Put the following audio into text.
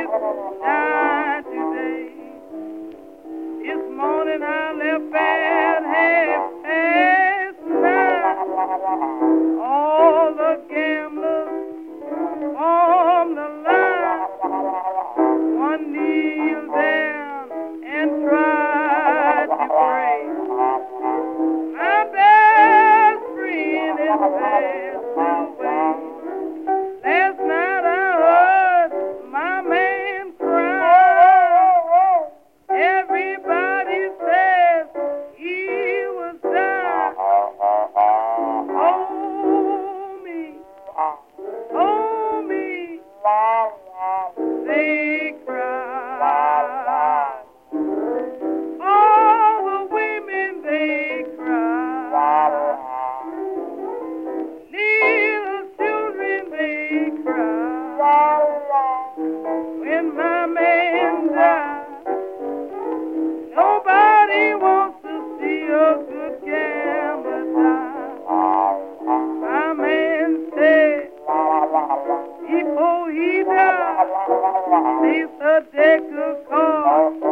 It's morning I left bed. When my man dies, nobody wants to see a good gambler die. My man said, before he dies, he's a deck of cards.